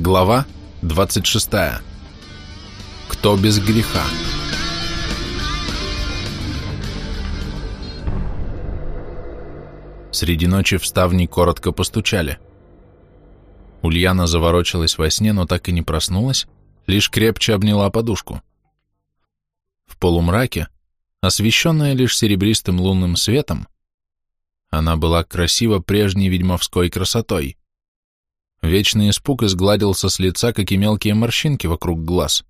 Глава 26. Кто без греха? Среди ночи в ставни коротко постучали. Ульяна заворочилась во сне, но так и не проснулась, лишь крепче обняла подушку. В полумраке, освещенная лишь серебристым лунным светом, она была красива прежней ведьмовской красотой. Вечный испуг изгладился с лица, как и мелкие морщинки вокруг глаз.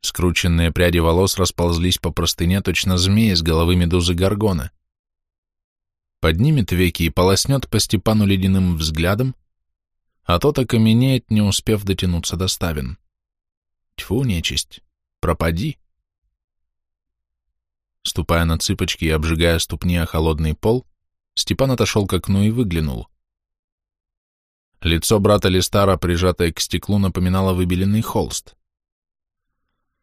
Скрученные пряди волос расползлись по простыне, точно змеи с головы медузы Гаргона. Поднимет веки и полоснет по Степану ледяным взглядом, а тот окаменеет, не успев дотянуться до ставен. Тьфу, нечисть, пропади. Ступая на цыпочки и обжигая ступни о холодный пол, Степан отошел к окну и выглянул. Лицо брата Листара, прижатое к стеклу, напоминало выбеленный холст.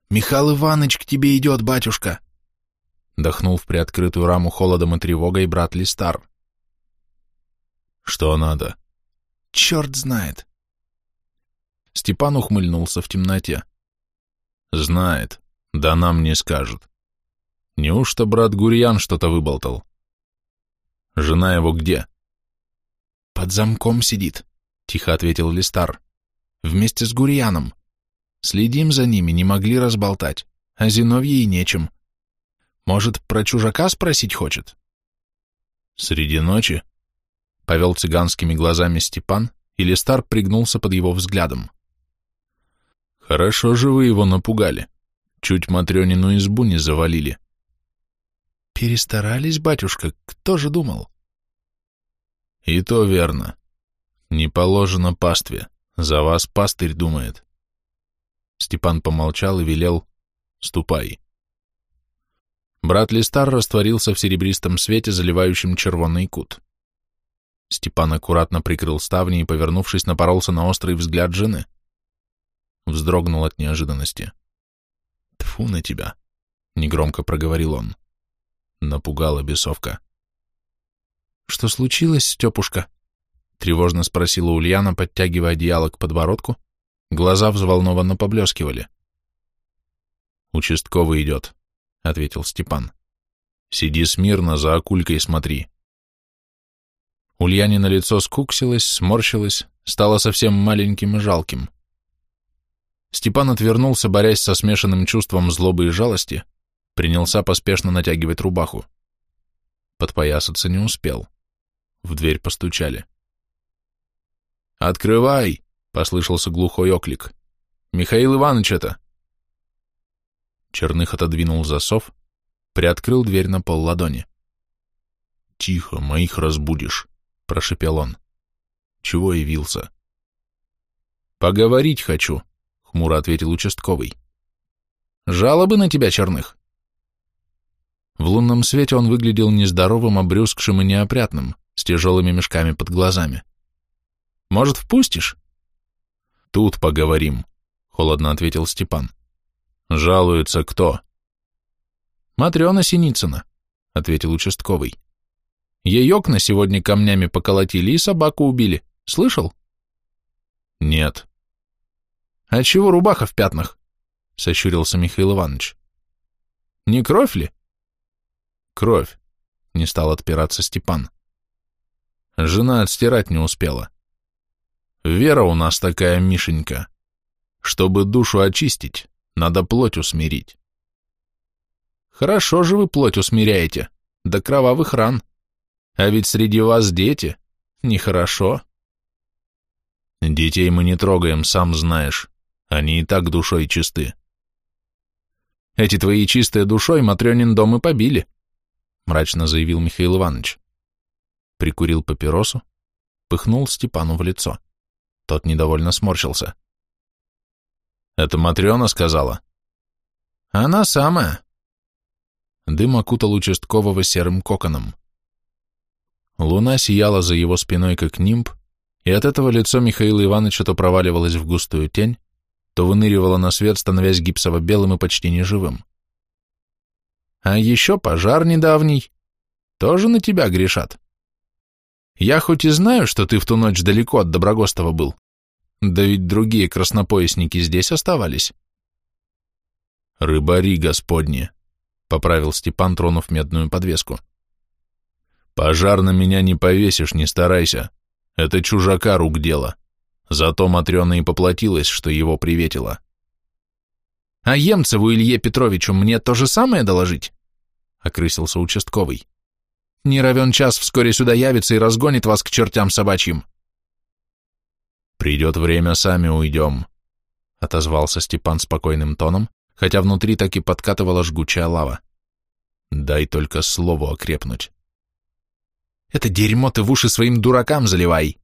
«Михаил Иванович к тебе идет, батюшка!» Дохнул в приоткрытую раму холодом и тревогой брат Листар. «Что надо?» «Черт знает!» Степан ухмыльнулся в темноте. «Знает, да нам не скажет. Неужто брат Гурьян что-то выболтал? Жена его где?» «Под замком сидит», тихо ответил Листар. Вместе с Гурьяном. Следим за ними, не могли разболтать, а Зиновье и нечем. Может, про чужака спросить хочет? Среди ночи? Повел цыганскими глазами Степан, и Листар пригнулся под его взглядом. Хорошо же вы его напугали. Чуть Матрёнину избу не завалили. Перестарались, батюшка, кто же думал? И то верно. Не положено пастве, за вас пастырь думает. Степан помолчал и велел «Ступай». Брат Листар растворился в серебристом свете, заливающем червонный кут. Степан аккуратно прикрыл ставни и, повернувшись, напоролся на острый взгляд жены. Вздрогнул от неожиданности. «Тьфу на тебя!» — негромко проговорил он. Напугала бесовка. «Что случилось, Степушка?» Тревожно спросила Ульяна, подтягивая одеяло к подбородку. Глаза взволнованно поблескивали. «Участковый идет», — ответил Степан. «Сиди смирно, за окулькой смотри». Ульяне на лицо скуксилось, сморщилось, стало совсем маленьким и жалким. Степан отвернулся, борясь со смешанным чувством злобы и жалости, принялся поспешно натягивать рубаху. Подпоясаться не успел. В дверь постучали. «Открывай!» — послышался глухой оклик. «Михаил Иванович это!» Черных отодвинул засов, приоткрыл дверь на пол ладони. «Тихо, моих разбудишь», — прошепел он. «Чего явился?» «Поговорить хочу», — хмуро ответил участковый. «Жалобы на тебя, Черных?» В лунном свете он выглядел нездоровым, обрюзгшим и неопрятным, с тяжелыми мешками под глазами. Может, впустишь?» «Тут поговорим», — холодно ответил Степан. «Жалуется кто?» «Матрена Синицына», — ответил участковый. «Ей окна сегодня камнями поколотили и собаку убили. Слышал?» «Нет». «А чего рубаха в пятнах?» — сощурился Михаил Иванович. «Не кровь ли?» «Кровь», — не стал отпираться Степан. Жена отстирать не успела. Вера у нас такая, Мишенька. Чтобы душу очистить, надо плоть усмирить. Хорошо же вы плоть усмиряете, до кровавых ран. А ведь среди вас дети. Нехорошо. Детей мы не трогаем, сам знаешь. Они и так душой чисты. Эти твои чистые душой Матрёнин дом и побили, мрачно заявил Михаил Иванович. Прикурил папиросу, пыхнул Степану в лицо. Тот недовольно сморщился. «Это Матрена сказала?» «Она самая». Дым окутал участкового серым коконом. Луна сияла за его спиной, как нимб, и от этого лицо Михаила Ивановича то проваливалось в густую тень, то выныривало на свет, становясь гипсово-белым и почти неживым. «А еще пожар недавний. Тоже на тебя грешат». Я хоть и знаю, что ты в ту ночь далеко от Доброгостова был, Да ведь другие краснопоясники здесь оставались. Рыбари, господни, поправил Степан, тронув медную подвеску. Пожар на меня не повесишь, не старайся. Это чужака рук дело. Зато Матрена и поплатилась, что его приветила. А Емцеву Илье Петровичу мне то же самое доложить? Окрысился участковый. Не равен час вскоре сюда явится и разгонит вас к чертям собачьим. Придет время, сами уйдем, отозвался Степан спокойным тоном, хотя внутри так и подкатывала жгучая лава. Дай только слову окрепнуть. Это дерьмо ты в уши своим дуракам заливай,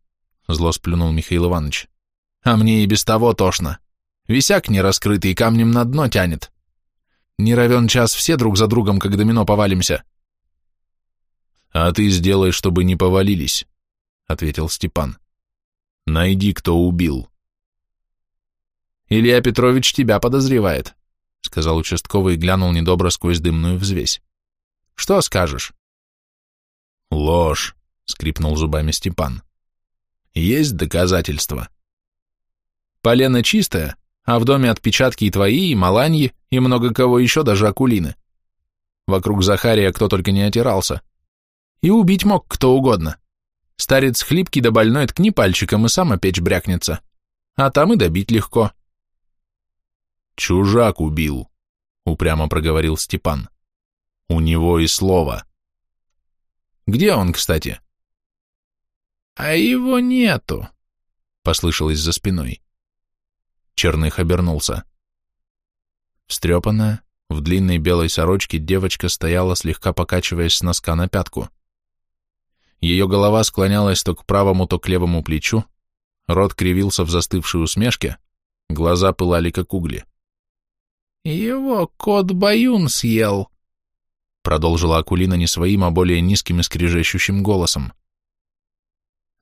зло сплюнул Михаил Иванович. А мне и без того тошно. Висяк не раскрытый, камнем на дно тянет. Не равен час все друг за другом, как домино повалимся. А ты сделай, чтобы не повалились, ответил Степан. Найди, кто убил. Илья Петрович тебя подозревает, сказал участковый и глянул недобро сквозь дымную взвесь. Что скажешь? Ложь, скрипнул зубами Степан. Есть доказательства. Полено чистое, а в доме отпечатки и твои, и Маланьи, и много кого еще, даже Акулины. Вокруг Захария кто только не отирался. И убить мог кто угодно. Старец хлипкий да больной ткни пальчиком и сам о печь брякнется. А там и добить легко. Чужак убил, упрямо проговорил Степан. У него и слово. Где он, кстати? А его нету, послышалось за спиной. Черных обернулся. Встрепанная, в длинной белой сорочке девочка стояла, слегка покачиваясь с носка на пятку. Ее голова склонялась то к правому, то к левому плечу, рот кривился в застывшей усмешке, глаза пылали, как угли. «Его кот Баюн съел», — продолжила Акулина не своим, а более низким и скрежещущим голосом.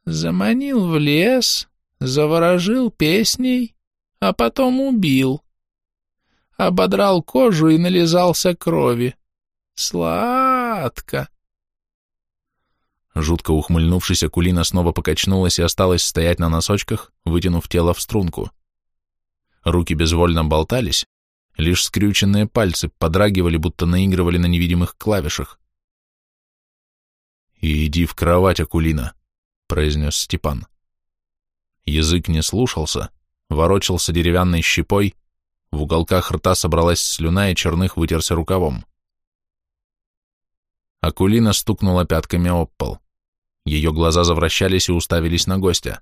«Заманил в лес, заворожил песней, а потом убил. Ободрал кожу и нализался крови. Сладко!» Жутко ухмыльнувшись, Акулина снова покачнулась и осталась стоять на носочках, вытянув тело в струнку. Руки безвольно болтались, лишь скрюченные пальцы подрагивали, будто наигрывали на невидимых клавишах. «Иди в кровать, Акулина», — произнес Степан. Язык не слушался, ворочался деревянной щепой, в уголках рта собралась слюна, и черных вытерся рукавом. Акулина стукнула пятками об пол. Ее глаза завращались и уставились на гостя.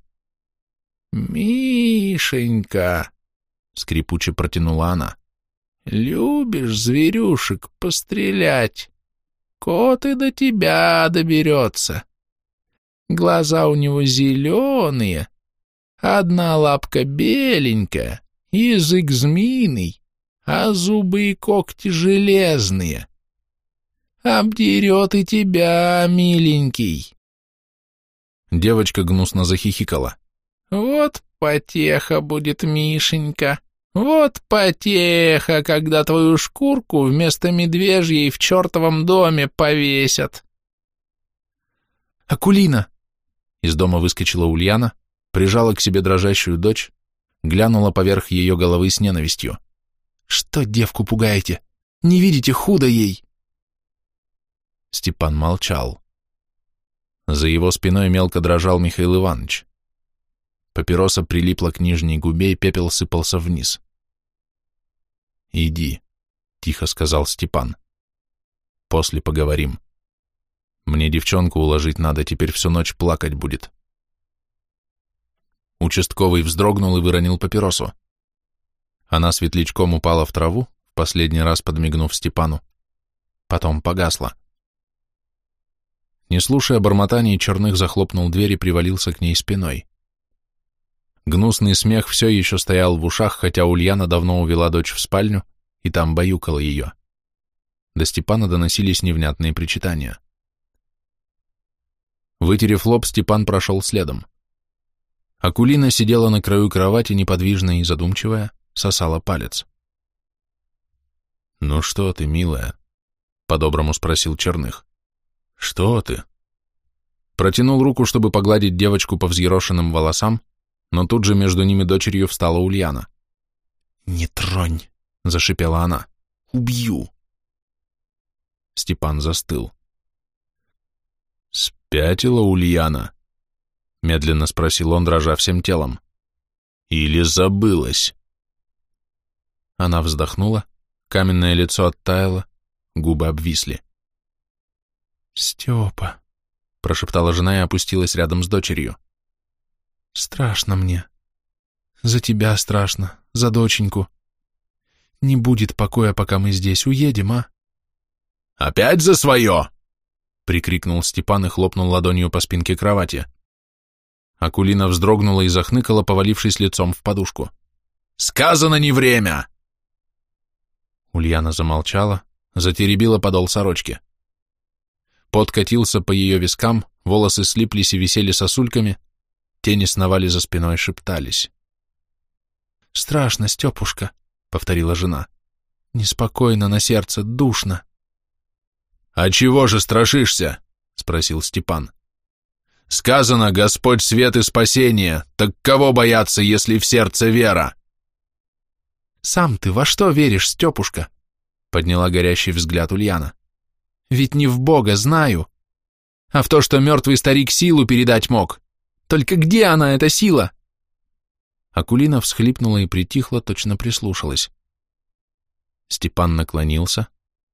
«Мишенька!» — скрипуче протянула она. «Любишь зверюшек пострелять? Кот и до тебя доберется. Глаза у него зеленые, одна лапка беленькая, язык змеиный, а зубы и когти железные. Обдерет и тебя, миленький». Девочка гнусно захихикала. «Вот потеха будет, Мишенька, вот потеха, когда твою шкурку вместо медвежьей в чертовом доме повесят». «Акулина!» Из дома выскочила Ульяна, прижала к себе дрожащую дочь, глянула поверх ее головы с ненавистью. «Что девку пугаете? Не видите, худо ей!» Степан молчал. За его спиной мелко дрожал Михаил Иванович. Папироса прилипла к нижней губе, и пепел сыпался вниз. «Иди», — тихо сказал Степан. «После поговорим. Мне девчонку уложить надо, теперь всю ночь плакать будет». Участковый вздрогнул и выронил папиросу. Она светлячком упала в траву, в последний раз подмигнув Степану. Потом погасла. Не слушая бормотаний, Черных захлопнул дверь и привалился к ней спиной. Гнусный смех все еще стоял в ушах, хотя Ульяна давно увела дочь в спальню и там баюкала ее. До Степана доносились невнятные причитания. Вытерев лоб, Степан прошел следом. Акулина сидела на краю кровати, неподвижная и задумчивая, сосала палец. «Ну что ты, милая?» — по-доброму спросил Черных. «Что ты?» Протянул руку, чтобы погладить девочку по взъерошенным волосам, но тут же между ними дочерью встала Ульяна. «Не тронь!» — зашипела она. «Убью!» Степан застыл. «Спятила Ульяна?» — медленно спросил он, дрожа всем телом. «Или забылась?» Она вздохнула, каменное лицо оттаяло, губы обвисли. «Степа», — прошептала жена и опустилась рядом с дочерью. «Страшно мне. За тебя страшно, за доченьку. Не будет покоя, пока мы здесь. Уедем, а?» «Опять за свое!» — прикрикнул Степан и хлопнул ладонью по спинке кровати. Акулина вздрогнула и захныкала, повалившись лицом в подушку. «Сказано не время!» Ульяна замолчала, затеребила подол сорочки. Пот катился по ее вискам, волосы слиплись и висели сосульками, тени сновали за спиной, шептались. «Страшно, Степушка», — повторила жена. «Неспокойно на сердце, душно». «А чего же страшишься?» — спросил Степан. «Сказано, Господь свет и спасение, так кого бояться, если в сердце вера?» «Сам ты во что веришь, Степушка?» — подняла горящий взгляд Ульяна. «Ведь не в Бога, знаю, а в то, что мертвый старик силу передать мог. Только где она, эта сила?» Акулина всхлипнула и притихла, точно прислушалась. Степан наклонился,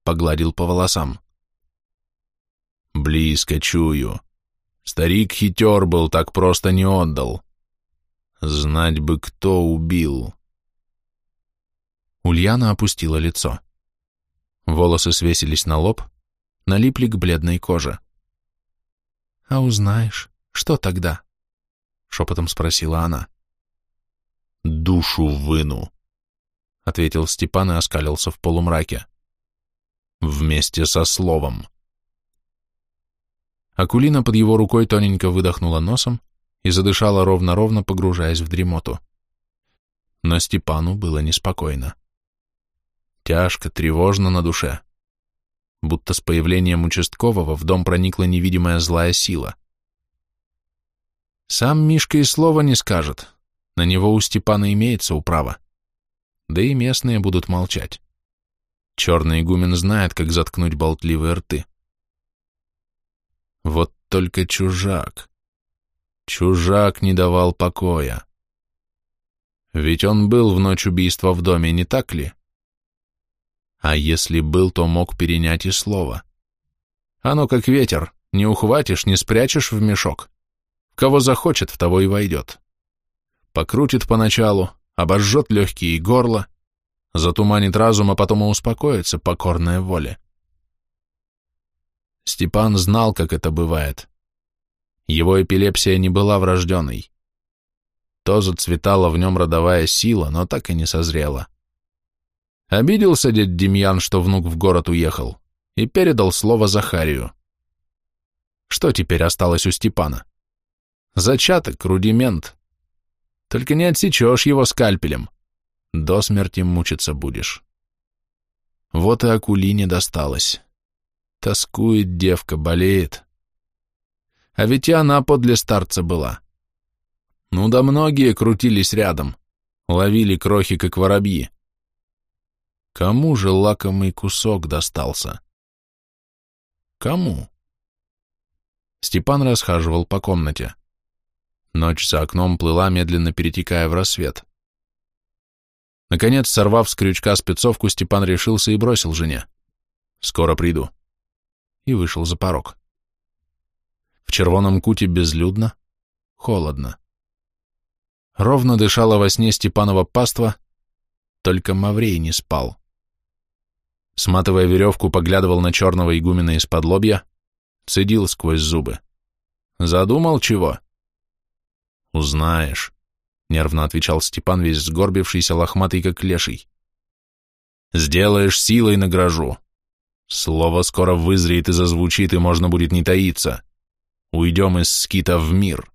погладил по волосам. «Близко чую. Старик хитер был, так просто не отдал. Знать бы, кто убил». Ульяна опустила лицо. Волосы свесились на лоб, налипли к бледной коже. «А узнаешь, что тогда?» — шепотом спросила она. «Душу выну», — ответил Степан и оскалился в полумраке. «Вместе со словом». Акулина под его рукой тоненько выдохнула носом и задышала ровно-ровно, погружаясь в дремоту. Но Степану было неспокойно. Тяжко, тревожно на душе. Будто с появлением участкового в дом проникла невидимая злая сила. Сам Мишка и слова не скажет. На него у Степана имеется управа. Да и местные будут молчать. Черный игумен знает, как заткнуть болтливые рты. Вот только чужак. Чужак не давал покоя. Ведь он был в ночь убийства в доме, не так ли? А если был, то мог перенять и слово. Оно как ветер, не ухватишь, не спрячешь в мешок. Кого захочет, в того и войдет. Покрутит поначалу, обожжет легкие и горло, затуманит разум, а потом и успокоится, покорная воле. Степан знал, как это бывает. Его эпилепсия не была врожденной. То зацветала в нем родовая сила, но так и не созрела. Обиделся дед Демьян, что внук в город уехал, и передал слово Захарию. Что теперь осталось у Степана? Зачаток, рудимент. Только не отсечешь его скальпелем. До смерти мучиться будешь. Вот и Акулине досталось. Тоскует девка, болеет. А ведь и она подле старца была. Ну да многие крутились рядом, ловили крохи, как воробьи. Кому же лакомый кусок достался? Кому? Степан расхаживал по комнате. Ночь за окном плыла, медленно перетекая в рассвет. Наконец, сорвав с крючка спецовку, Степан решился и бросил жене. «Скоро приду». И вышел за порог. В червоном куте безлюдно, холодно. Ровно дышала во сне Степанова паства, только Маврей не спал сматывая веревку, поглядывал на черного игумена из-под лобья, цедил сквозь зубы. «Задумал чего?» «Узнаешь», — нервно отвечал Степан, весь сгорбившийся, лохматый, как леший. «Сделаешь силой награжу. Слово скоро вызреет и зазвучит, и можно будет не таиться. Уйдем из скита в мир».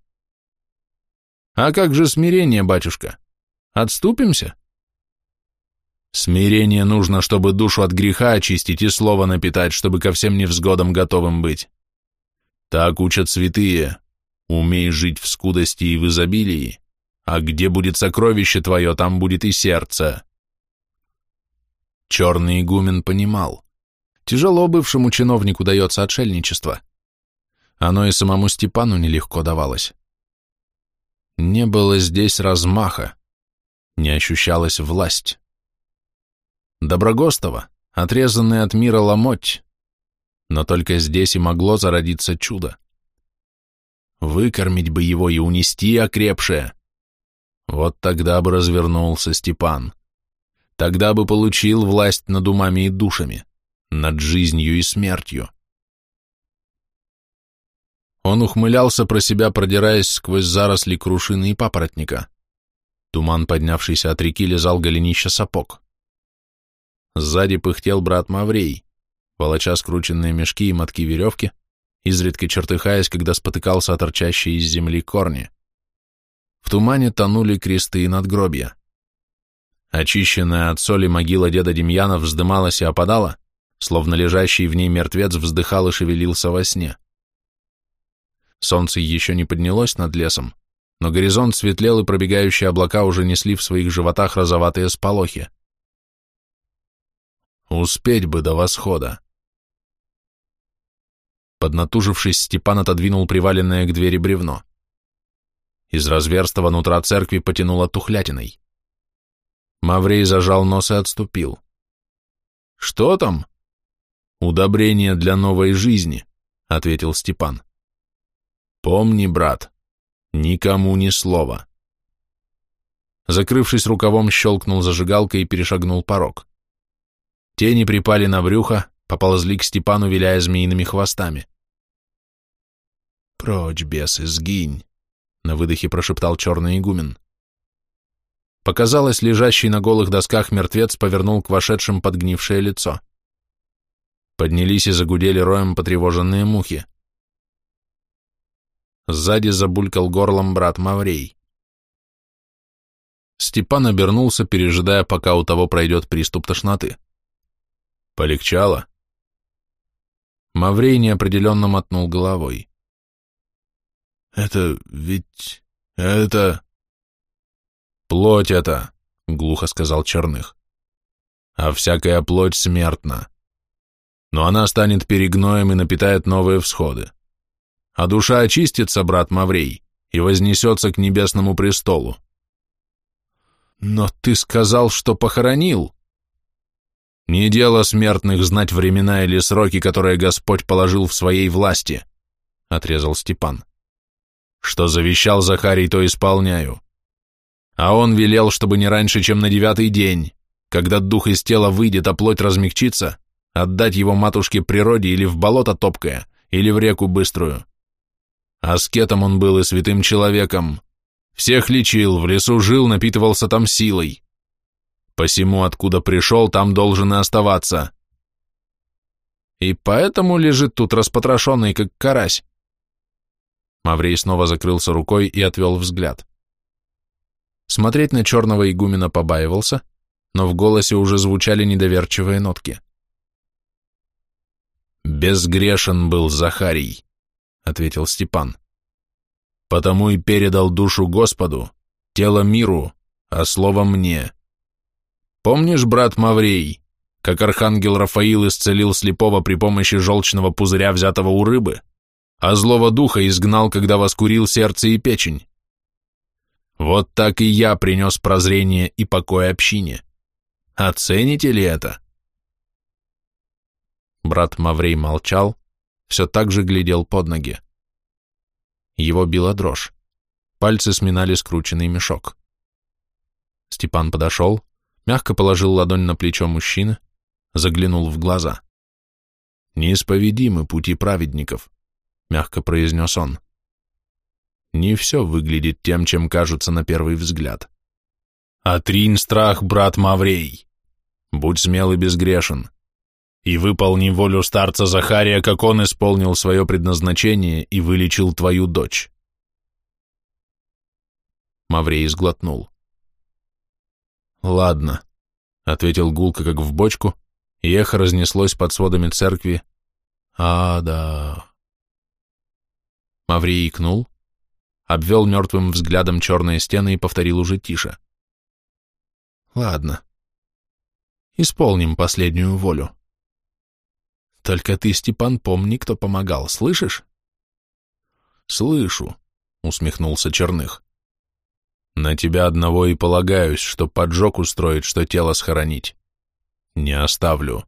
«А как же смирение, батюшка? Отступимся?» Смирение нужно, чтобы душу от греха очистить и слово напитать, чтобы ко всем невзгодам готовым быть. Так учат святые. Умей жить в скудости и в изобилии, а где будет сокровище твое, там будет и сердце. Черный игумен понимал. Тяжело бывшему чиновнику дается отшельничество. Оно и самому Степану нелегко давалось. Не было здесь размаха, не ощущалась власть. Доброгостова, отрезанный от мира ломоть, но только здесь и могло зародиться чудо. Выкормить бы его и унести окрепшее. Вот тогда бы развернулся Степан. Тогда бы получил власть над умами и душами, над жизнью и смертью. Он ухмылялся про себя, продираясь сквозь заросли крушины и папоротника. Туман, поднявшийся от реки, лизал голенища сапог. Сзади пыхтел брат Маврей, волоча скрученные мешки и мотки веревки, изредка чертыхаясь, когда спотыкался о торчащие из земли корни. В тумане тонули кресты и надгробья. Очищенная от соли могила деда Демьяна вздымалась и опадала, словно лежащий в ней мертвец вздыхал и шевелился во сне. Солнце еще не поднялось над лесом, но горизонт светлел, и пробегающие облака уже несли в своих животах розоватые сполохи. Успеть бы до восхода. Поднатужившись, Степан отодвинул приваленное к двери бревно. Из разверстого нутра церкви потянуло тухлятиной. Маврей зажал нос и отступил. «Что там?» «Удобрение для новой жизни», — ответил Степан. «Помни, брат, никому ни слова». Закрывшись рукавом, щелкнул зажигалкой и перешагнул порог. Тени припали на брюхо, поползли к Степану, виляя змеиными хвостами. «Прочь, бесы, сгинь!» — на выдохе прошептал черный игумен. Показалось, лежащий на голых досках мертвец повернул к вошедшим подгнившее лицо. Поднялись и загудели роем потревоженные мухи. Сзади забулькал горлом брат Маврей. Степан обернулся, пережидая, пока у того пройдет приступ тошноты. Полегчало? Маврей неопределенно мотнул головой. «Это ведь... это...» «Плоть это», — глухо сказал Черных. «А всякая плоть смертна. Но она станет перегноем и напитает новые всходы. А душа очистится, брат Маврей, и вознесется к небесному престолу». «Но ты сказал, что похоронил». «Не дело смертных знать времена или сроки, которые Господь положил в своей власти», — отрезал Степан. «Что завещал Захарий, то исполняю. А он велел, чтобы не раньше, чем на девятый день, когда дух из тела выйдет, а плоть размягчится, отдать его матушке природе или в болото топкое, или в реку быструю. Аскетом он был и святым человеком. Всех лечил, в лесу жил, напитывался там силой. Посему, откуда пришел, там должен и оставаться. И поэтому лежит тут распотрошенный, как карась. Маврей снова закрылся рукой и отвел взгляд. Смотреть на черного игумена побаивался, но в голосе уже звучали недоверчивые нотки. «Безгрешен был Захарий», — ответил Степан. «Потому и передал душу Господу, тело миру, а слово мне. Помнишь, брат Маврей, как архангел Рафаил исцелил слепого при помощи желчного пузыря, взятого у рыбы, а злого духа изгнал, когда воскурил сердце и печень? Вот так и я принес прозрение и покой общине. Оцените ли это? Брат Маврей молчал, все так же глядел под ноги. Его била дрожь. Пальцы сминали скрученный мешок. Степан подошел, мягко положил ладонь на плечо мужчины, заглянул в глаза. «Неисповедимы пути праведников», — мягко произнес он не все выглядит тем, чем кажется на первый взгляд. Отринь страх, брат Маврей. Будь смел и безгрешен. И выполни волю старца Захария, как он исполнил свое предназначение и вылечил твою дочь. Маврей сглотнул. «Ладно», — ответил гулко, как в бочку, и эхо разнеслось под сводами церкви. «А, да...» Маврей икнул, обвел мертвым взглядом черные стены и повторил уже тише. Ладно. Исполним последнюю волю. Только ты, Степан, помни, кто помогал, слышишь? Слышу, усмехнулся Черных. На тебя одного и полагаюсь, что поджог устроить, что тело схоронить. Не оставлю.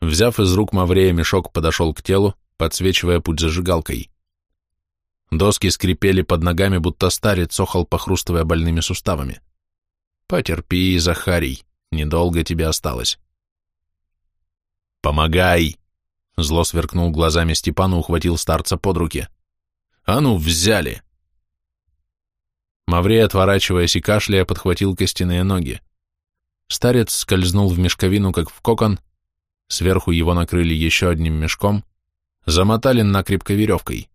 Взяв из рук Маврея мешок, подошел к телу, подсвечивая путь зажигалкой. Доски скрипели под ногами, будто старец охал, похрустывая больными суставами. Потерпи, Захарий, недолго тебе осталось. «Помогай!» Зло сверкнул глазами Степан и ухватил старца под руки. «А ну, взяли!» Маврей, отворачиваясь и кашляя, подхватил костяные ноги. Старец скользнул в мешковину, как в кокон, сверху его накрыли еще одним мешком, замотали накрепко веревкой.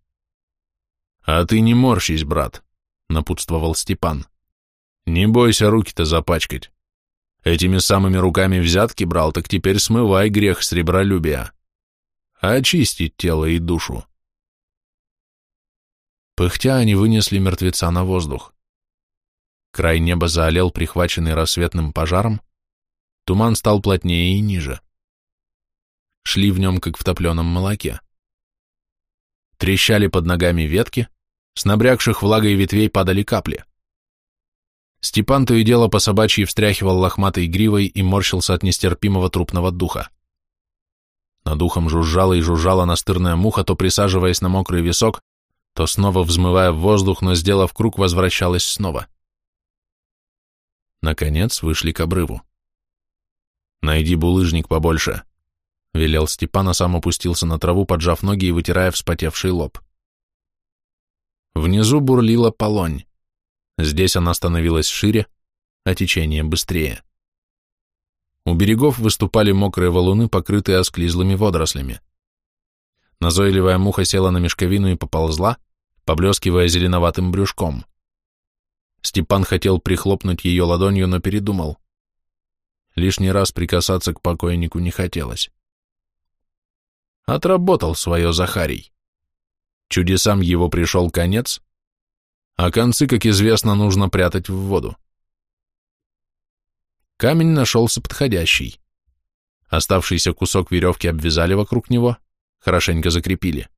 «А ты не морщись, брат», — напутствовал Степан. «Не бойся руки-то запачкать. Этими самыми руками взятки брал, так теперь смывай грех с ребролюбия. Очистить тело и душу. Пыхтя они вынесли мертвеца на воздух. Край неба заолел, прихваченный рассветным пожаром, туман стал плотнее и ниже. Шли в нем, как в топленом молоке. Трещали под ногами ветки, с набрякших влагой ветвей падали капли. Степан то и дело по собачьи встряхивал лохматой гривой и морщился от нестерпимого трупного духа. Над ухом жужжала и жужжала настырная муха, то присаживаясь на мокрый висок, то снова взмывая в воздух, но, сделав круг, возвращалась снова. Наконец вышли к обрыву. «Найди булыжник побольше», — велел Степан, а сам опустился на траву, поджав ноги и вытирая вспотевший лоб. Внизу бурлила полонь. Здесь она становилась шире, а течение быстрее. У берегов выступали мокрые валуны, покрытые осклизлыми водорослями. Назойливая муха села на мешковину и поползла, поблескивая зеленоватым брюшком. Степан хотел прихлопнуть ее ладонью, но передумал. Лишний раз прикасаться к покойнику не хотелось. Отработал свое Захарий. Чудесам его пришел конец, а концы, как известно, нужно прятать в воду. Камень нашелся подходящий. Оставшийся кусок веревки обвязали вокруг него, хорошенько закрепили.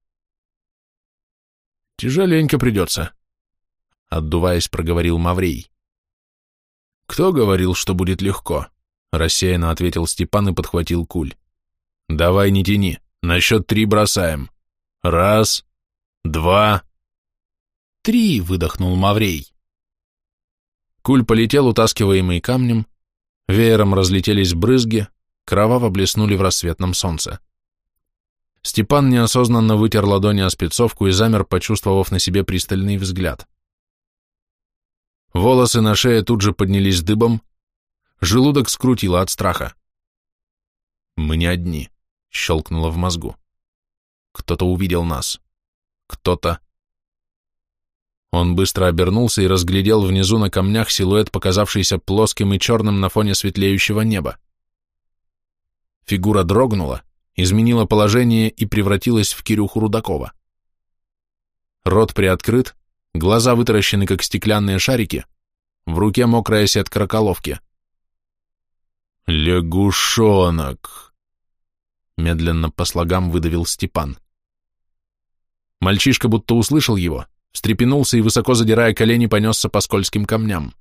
«Тяжеленько придется», — отдуваясь, проговорил Маврей. «Кто говорил, что будет легко?» — рассеянно ответил Степан и подхватил куль. «Давай не тяни, на счет три бросаем. Раз, два...» «Три!» — выдохнул Маврей. Куль полетел, утаскиваемый камнем, веером разлетелись брызги, кроваво блеснули в рассветном солнце. Степан неосознанно вытер ладони о спецовку и замер, почувствовав на себе пристальный взгляд. Волосы на шее тут же поднялись дыбом, желудок скрутило от страха. «Мы не одни», — щелкнуло в мозгу. «Кто-то увидел нас. Кто-то...» Он быстро обернулся и разглядел внизу на камнях силуэт, показавшийся плоским и черным на фоне светлеющего неба. Фигура дрогнула, изменила положение и превратилась в Кирюху Рудакова. Рот приоткрыт, глаза вытаращены, как стеклянные шарики, в руке мокрая сетка раколовки. «Лягушонок!» Медленно по слогам выдавил Степан. Мальчишка будто услышал его, встрепенулся и, высоко задирая колени, понесся по скользким камням.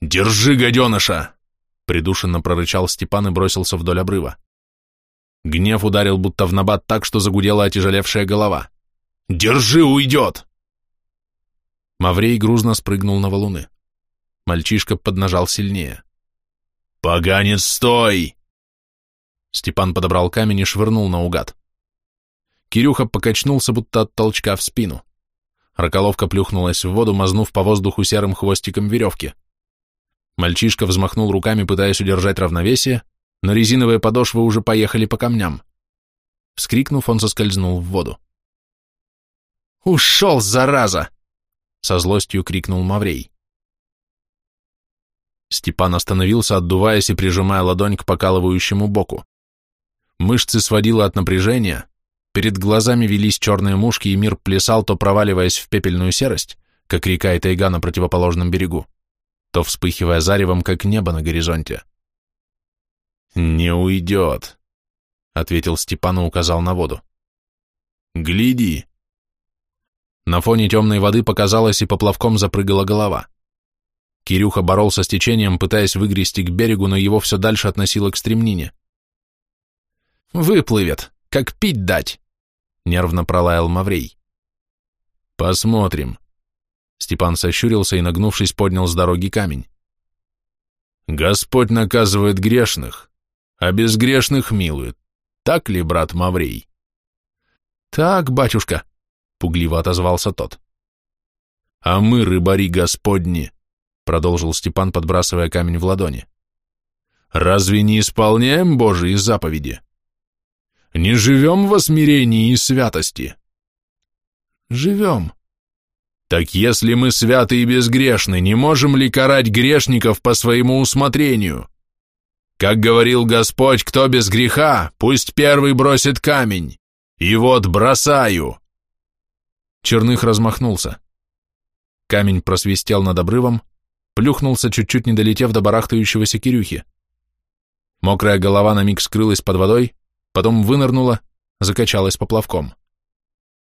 «Держи, гаденыша!» — придушенно прорычал Степан и бросился вдоль обрыва. Гнев ударил будто в набат так, что загудела отяжелевшая голова. «Держи, уйдет!» Маврей грузно спрыгнул на валуны. Мальчишка поднажал сильнее. «Поганец, стой!» Степан подобрал камень и швырнул наугад. Кирюха покачнулся, будто от толчка в спину. Роколовка плюхнулась в воду, мазнув по воздуху серым хвостиком веревки. Мальчишка взмахнул руками, пытаясь удержать равновесие, но резиновые подошвы уже поехали по камням. Вскрикнув, он соскользнул в воду. «Ушел, зараза!» — со злостью крикнул Маврей. Степан остановился, отдуваясь и прижимая ладонь к покалывающему боку. Мышцы сводило от напряжения, Перед глазами велись черные мушки, и мир плясал, то проваливаясь в пепельную серость, как река и тайга на противоположном берегу, то вспыхивая заревом, как небо на горизонте. «Не уйдет», — ответил Степан и указал на воду. «Гляди!» На фоне темной воды показалось и поплавком запрыгала голова. Кирюха боролся с течением, пытаясь выгрести к берегу, но его все дальше относило к стремнине. «Выплывет, как пить дать!» — нервно пролаял Маврей. «Посмотрим». Степан сощурился и, нагнувшись, поднял с дороги камень. «Господь наказывает грешных, а безгрешных милует. Так ли, брат Маврей?» «Так, батюшка», — пугливо отозвался тот. «А мы, рыбари господни», — продолжил Степан, подбрасывая камень в ладони. «Разве не исполняем Божьи заповеди? Не живем во смирении и святости?» «Живем». «Так если мы святы и безгрешны, не можем ли карать грешников по своему усмотрению?» Как говорил Господь, кто без греха, пусть первый бросит камень. И вот бросаю!» Черных размахнулся. Камень просвистел над обрывом, плюхнулся, чуть-чуть не долетев до барахтающегося Кирюхи. Мокрая голова на миг скрылась под водой, потом вынырнула, закачалась поплавком.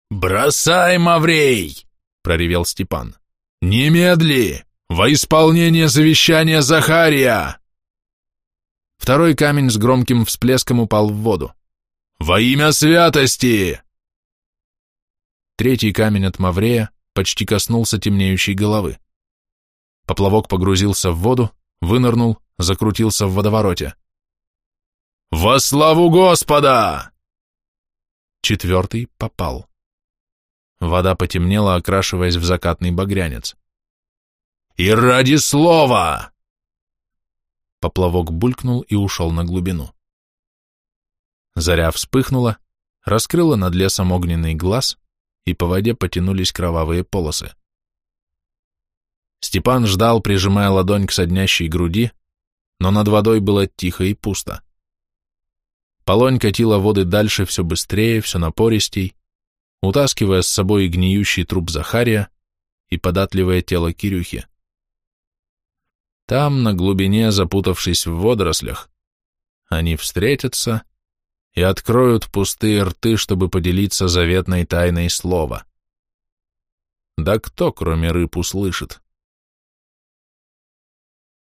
«Бросай, Маврей!» — проревел Степан. «Немедли! Во исполнение завещания Захария!» Второй камень с громким всплеском упал в воду. «Во имя святости!» Третий камень от Маврея почти коснулся темнеющей головы. Поплавок погрузился в воду, вынырнул, закрутился в водовороте. «Во славу Господа!» Четвертый попал. Вода потемнела, окрашиваясь в закатный багрянец. «И ради слова!» Поплавок булькнул и ушел на глубину. Заря вспыхнула, раскрыла над лесом огненный глаз, и по воде потянулись кровавые полосы. Степан ждал, прижимая ладонь к соднящей груди, но над водой было тихо и пусто. Полонь катила воды дальше все быстрее, все напористей, утаскивая с собой гниющий труп Захария и податливое тело Кирюхи. Там, на глубине, запутавшись в водорослях, они встретятся и откроют пустые рты, чтобы поделиться заветной тайной слова. Да кто, кроме рыб, услышит?